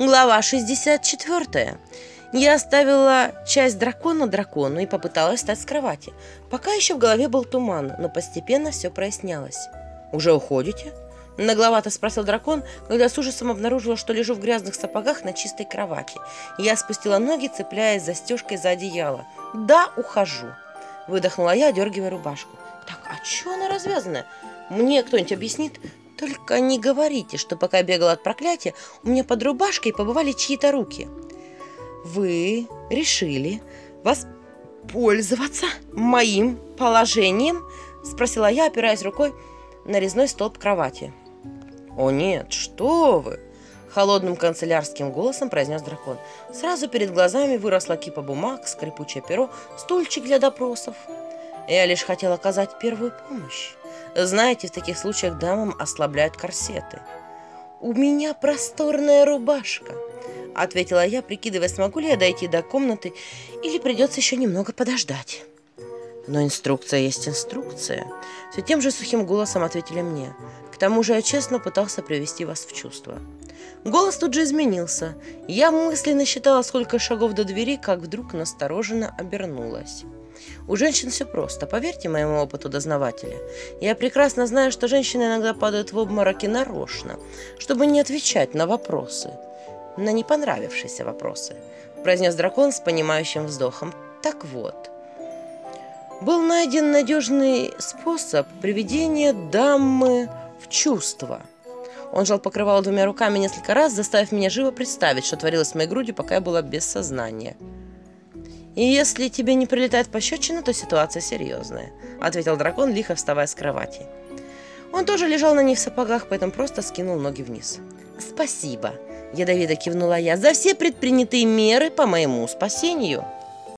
Глава 64. Я оставила часть дракона дракону и попыталась встать с кровати. Пока еще в голове был туман, но постепенно все прояснялось. «Уже уходите?» Нагловато спросил дракон, когда с ужасом обнаружила, что лежу в грязных сапогах на чистой кровати. Я спустила ноги, цепляясь застежкой за одеяло. «Да, ухожу!» Выдохнула я, дергивая рубашку. «Так, а чё она развязанная? Мне кто-нибудь объяснит?» Только не говорите, что пока я бегала от проклятия, у меня под рубашкой побывали чьи-то руки. Вы решили воспользоваться моим положением? Спросила я, опираясь рукой на резной столб кровати. «О нет, что вы!» Холодным канцелярским голосом произнес дракон. Сразу перед глазами выросла кипа бумаг, скрипучее перо, стульчик для допросов. Я лишь хотел оказать первую помощь. Знаете, в таких случаях дамам ослабляют корсеты. «У меня просторная рубашка», — ответила я, прикидывая, смогу ли я дойти до комнаты или придется еще немного подождать. Но инструкция есть инструкция. Все тем же сухим голосом ответили мне. К тому же я честно пытался привести вас в чувство. Голос тут же изменился. Я мысленно считала, сколько шагов до двери, как вдруг настороженно обернулась. У женщин все просто, поверьте моему опыту дознавателя. Я прекрасно знаю, что женщины иногда падают в обмороки нарочно, чтобы не отвечать на вопросы. На не понравившиеся вопросы, произнес дракон с понимающим вздохом. Так вот, был найден надежный способ приведения дамы в чувство. Он жал покрывало двумя руками несколько раз, заставив меня живо представить, что творилось с моей грудью, пока я была без сознания. «И если тебе не прилетает пощечина, то ситуация серьезная», — ответил дракон, лихо вставая с кровати. Он тоже лежал на ней в сапогах, поэтому просто скинул ноги вниз. «Спасибо», — ядовито кивнула я, — «за все предпринятые меры по моему спасению».